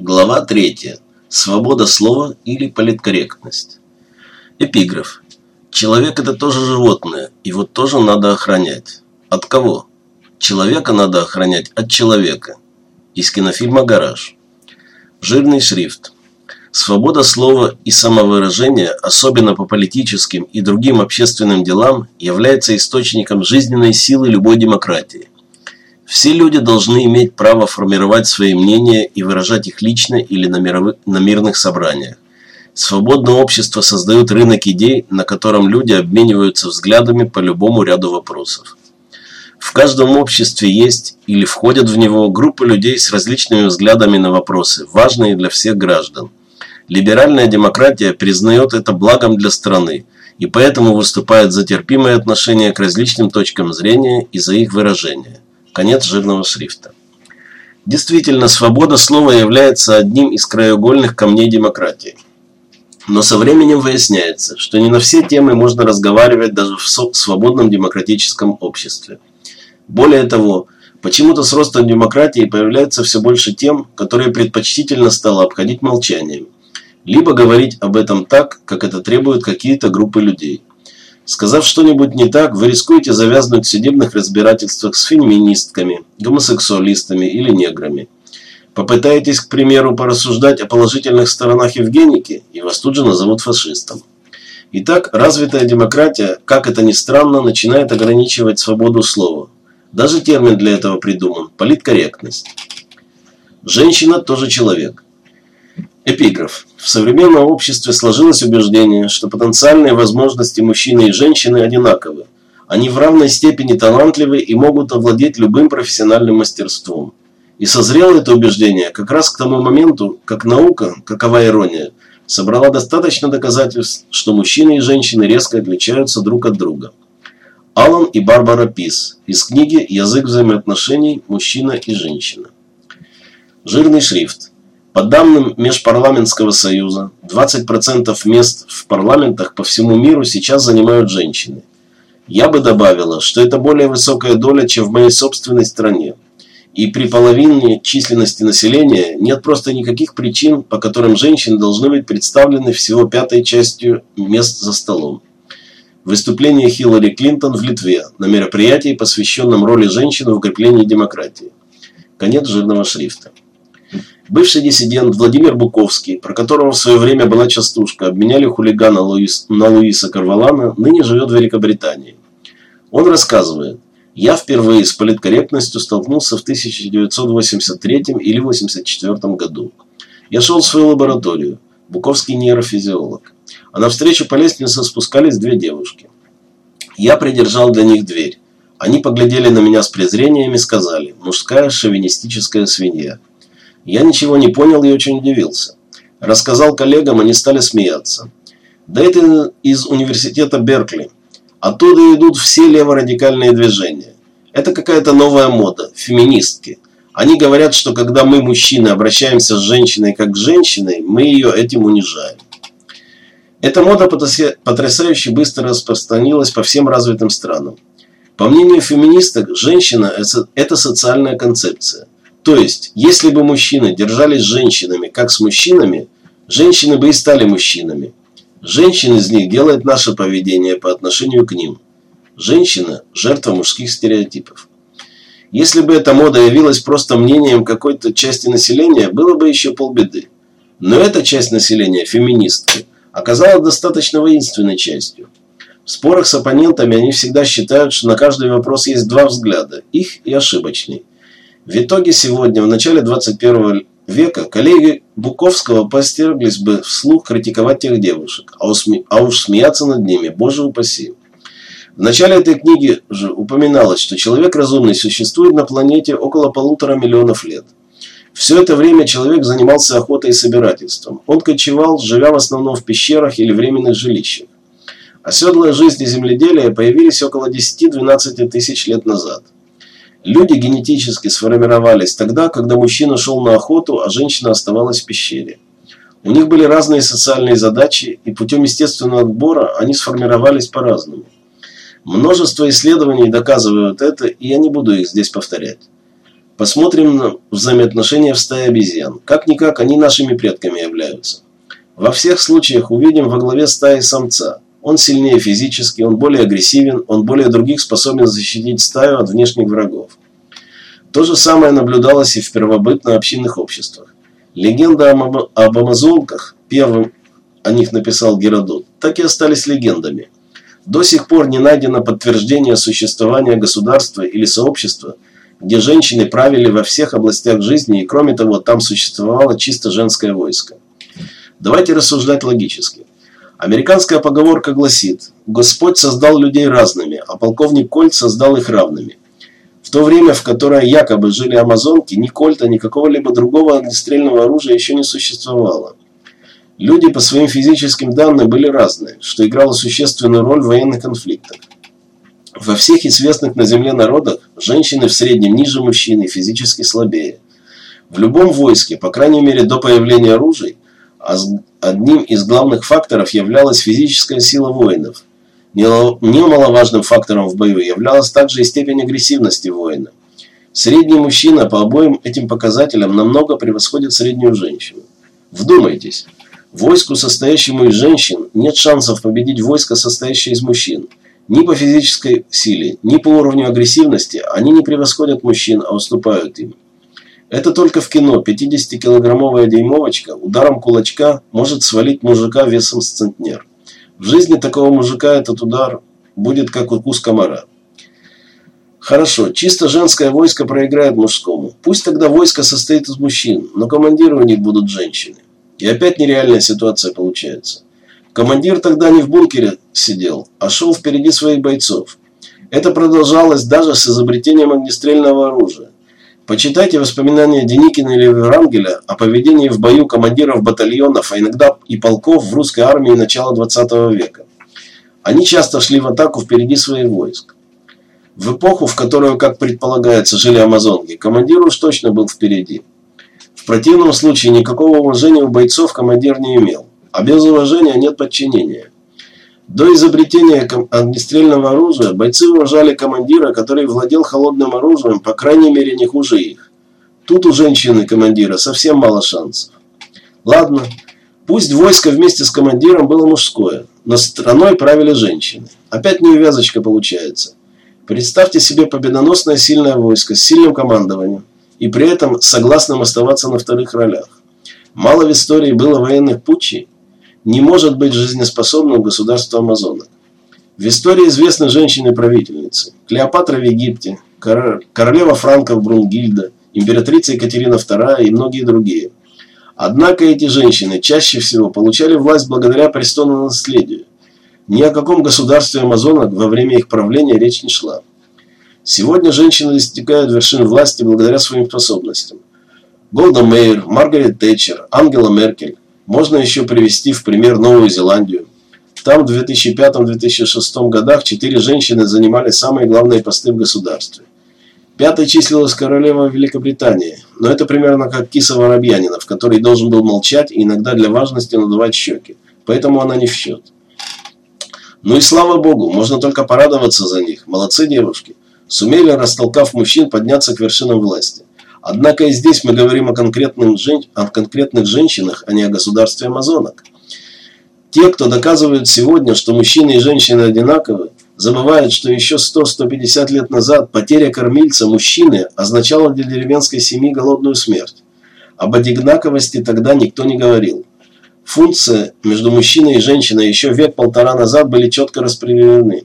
Глава 3. Свобода слова или политкорректность. Эпиграф. Человек это тоже животное, его тоже надо охранять. От кого? Человека надо охранять от человека. Из кинофильма «Гараж». Жирный шрифт. Свобода слова и самовыражения, особенно по политическим и другим общественным делам, является источником жизненной силы любой демократии – все люди должны иметь право формировать свои мнения и выражать их лично или на, мировых, на мирных собраниях. Свободное общество создает рынок идей, на котором люди обмениваются взглядами по любому ряду вопросов. В каждом обществе есть или входят в него группы людей с различными взглядами на вопросы, важные для всех граждан. Либеральная демократия признает это благом для страны и поэтому выступает за терпимое отношение к различным точкам зрения и за их выражение. Конец жирного шрифта. Действительно, свобода слова является одним из краеугольных камней демократии. Но со временем выясняется, что не на все темы можно разговаривать даже в свободном демократическом обществе. Более того, почему-то с ростом демократии появляется все больше тем, которые предпочтительно стало обходить молчанием. Либо говорить об этом так, как это требуют какие-то группы людей. Сказав что-нибудь не так, вы рискуете завязнуть в судебных разбирательствах с феминистками, гомосексуалистами или неграми. Попытаетесь, к примеру, порассуждать о положительных сторонах Евгеники, и вас тут же назовут фашистом. Итак, развитая демократия, как это ни странно, начинает ограничивать свободу слова. Даже термин для этого придуман – политкорректность. Женщина тоже человек. Эпиграф. В современном обществе сложилось убеждение, что потенциальные возможности мужчины и женщины одинаковы. Они в равной степени талантливы и могут овладеть любым профессиональным мастерством. И созрело это убеждение как раз к тому моменту, как наука, какова ирония, собрала достаточно доказательств, что мужчины и женщины резко отличаются друг от друга. Алан и Барбара Пис из книги «Язык взаимоотношений мужчина и женщина». Жирный шрифт. По данным Межпарламентского союза, 20% мест в парламентах по всему миру сейчас занимают женщины. Я бы добавила, что это более высокая доля, чем в моей собственной стране. И при половине численности населения нет просто никаких причин, по которым женщины должны быть представлены всего пятой частью мест за столом. Выступление Хиллари Клинтон в Литве на мероприятии, посвященном роли женщин в укреплении демократии. Конец жирного шрифта. Бывший диссидент Владимир Буковский, про которого в свое время была частушка, обменяли хулигана Луис, на Луиса Карвалана, ныне живет в Великобритании. Он рассказывает, я впервые с политкорректностью столкнулся в 1983 или 1984 году. Я шел в свою лабораторию, Буковский нейрофизиолог. А навстречу по лестнице спускались две девушки. Я придержал для них дверь. Они поглядели на меня с презрением и сказали «мужская шовинистическая свинья». Я ничего не понял и очень удивился. Рассказал коллегам, они стали смеяться. Да из университета Беркли. Оттуда идут все леворадикальные движения. Это какая-то новая мода, феминистки. Они говорят, что когда мы, мужчины, обращаемся с женщиной как с женщиной, мы ее этим унижаем. Эта мода потрясающе быстро распространилась по всем развитым странам. По мнению феминисток, женщина – это социальная концепция. То есть, если бы мужчины держались с женщинами, как с мужчинами, женщины бы и стали мужчинами. Женщин из них делает наше поведение по отношению к ним. Женщина – жертва мужских стереотипов. Если бы эта мода явилась просто мнением какой-то части населения, было бы еще полбеды. Но эта часть населения, феминистки, оказалась достаточно воинственной частью. В спорах с оппонентами они всегда считают, что на каждый вопрос есть два взгляда – их и ошибочный. В итоге сегодня, в начале 21 века, коллеги Буковского постерглись бы вслух критиковать тех девушек, а уж, а уж смеяться над ними, боже упаси. В начале этой книги же упоминалось, что человек разумный существует на планете около полутора миллионов лет. Все это время человек занимался охотой и собирательством. Он кочевал, живя в основном в пещерах или временных жилищах. Оседлая жизнь и земледелие появились около 10-12 тысяч лет назад – Люди генетически сформировались тогда, когда мужчина шел на охоту, а женщина оставалась в пещере. У них были разные социальные задачи, и путем естественного отбора они сформировались по-разному. Множество исследований доказывают это, и я не буду их здесь повторять. Посмотрим на взаимоотношения в стае обезьян. Как-никак они нашими предками являются. Во всех случаях увидим во главе стаи самца. Он сильнее физически, он более агрессивен, он более других способен защитить стаю от внешних врагов. То же самое наблюдалось и в первобытно-общинных обществах. Легенда об, амазонках, первым о них написал Геродот, так и остались легендами. До сих пор не найдено подтверждение существования государства или сообщества – где женщины правили во всех областях жизни, и кроме того, там существовало чисто женское войско. Давайте рассуждать логически. Американская поговорка гласит «Господь создал людей разными, а полковник Кольт создал их равными». В то время, в которое якобы жили амазонки, ни Кольта, ни какого-либо другого огнестрельного оружия еще не существовало. Люди по своим физическим данным были разные, что играло существенную роль в военных конфликтах. Во всех известных на Земле народах женщины в среднем ниже мужчин и физически слабее. В любом войске, по крайней мере до появления оружий, одним из главных факторов являлась физическая сила воинов. Немаловажным фактором в бою являлась также и степень агрессивности воина. Средний мужчина по обоим этим показателям намного превосходит среднюю женщину. Вдумайтесь, войску, состоящему из женщин, нет шансов победить войско, состоящее из мужчин – ни по физической силе, ни по уровню агрессивности они не превосходят мужчин, а уступают им. Это только в кино 50-килограммовая дюймовочка ударом кулачка может свалить мужика весом с центнер. В жизни такого мужика этот удар будет как укус комара. Хорошо, чисто женское войско проиграет мужскому. Пусть тогда войско состоит из мужчин, но командиры у них будут женщины. И опять нереальная ситуация получается. Командир тогда не в бункере сидел, а шел впереди своих бойцов. Это продолжалось даже с изобретением огнестрельного оружия. Почитайте воспоминания Деникина или Врангеля о поведении в бою командиров батальонов, а иногда и полков в русской армии начала 20 века. Они часто шли в атаку впереди своих войск. В эпоху, в которую, как предполагается, жили амазонки, командир уж точно был впереди. В противном случае никакого уважения у бойцов командир не имел. А без уважения нет подчинения. До изобретения огнестрельного оружия бойцы уважали командира, который владел холодным оружием, по крайней мере, не хуже их. Тут у женщины-командира совсем мало шансов. Ладно, пусть войско вместе с командиром было мужское, но страной правили женщины. Опять неувязочка получается. Представьте себе победоносное сильное войско с сильным командованием и при этом согласным оставаться на вторых ролях. Мало в истории было военных путчей, не может быть жизнеспособным государство Амазонок. В истории известны женщины-правительницы. Клеопатра в Египте, королева франков Брунгильда, императрица Екатерина II и многие другие. Однако эти женщины чаще всего получали власть благодаря престолу наследию. Ни о каком государстве Амазонок во время их правления речь не шла. Сегодня женщины достигают вершин власти благодаря своим способностям. Голда Мейер, Маргарет Тэтчер, Ангела Меркель – можно еще привести в пример Новую Зеландию. Там в 2005-2006 годах четыре женщины занимали самые главные посты в государстве. Пятой числилась королева Великобритании, но это примерно как киса Воробьянинов, который должен был молчать и иногда для важности надувать щеки, поэтому она не в счет. Ну и слава богу, можно только порадоваться за них, молодцы девушки. Сумели, растолкав мужчин, подняться к вершинам власти. Однако и здесь мы говорим о, конкретных жен... о конкретных женщинах, а не о государстве амазонок. Те, кто доказывают сегодня, что мужчины и женщины одинаковы, забывают, что еще 100-150 лет назад потеря кормильца мужчины означала для деревенской семьи голодную смерть. Об одинаковости тогда никто не говорил. Функции между мужчиной и женщиной еще век-полтора назад были четко распределены.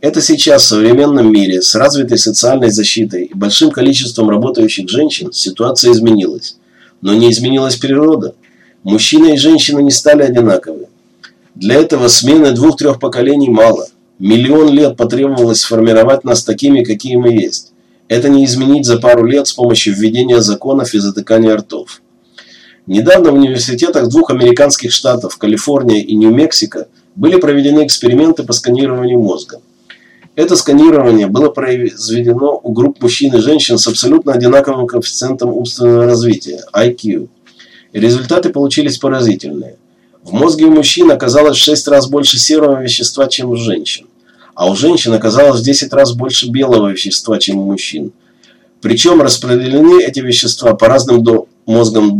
Это сейчас в современном мире с развитой социальной защитой и большим количеством работающих женщин ситуация изменилась. Но не изменилась природа. Мужчина и женщина не стали одинаковы. Для этого смены двух-трех поколений мало. Миллион лет потребовалось сформировать нас такими, какие мы есть. Это не изменить за пару лет с помощью введения законов и затыкания ртов. Недавно в университетах двух американских штатов, Калифорния и Нью-Мексико, были проведены эксперименты по сканированию мозга. Это сканирование было произведено у групп мужчин и женщин с абсолютно одинаковым коэффициентом умственного развития – IQ. Результаты получились поразительные. В мозге у мужчин оказалось в 6 раз больше серого вещества, чем у женщин. А у женщин оказалось в 10 раз больше белого вещества, чем у мужчин. Причем распределены эти вещества по разным, до, мозгам,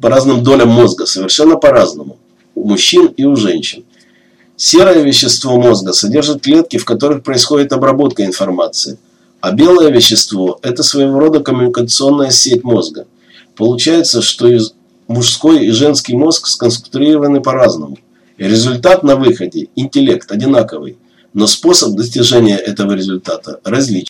по разным долям мозга, совершенно по-разному, у мужчин и у женщин. Серое вещество мозга содержит клетки, в которых происходит обработка информации, а белое вещество – это своего рода коммуникационная сеть мозга. Получается, что и мужской и женский мозг сконструированы по-разному. Результат на выходе – интеллект одинаковый, но способ достижения этого результата различен.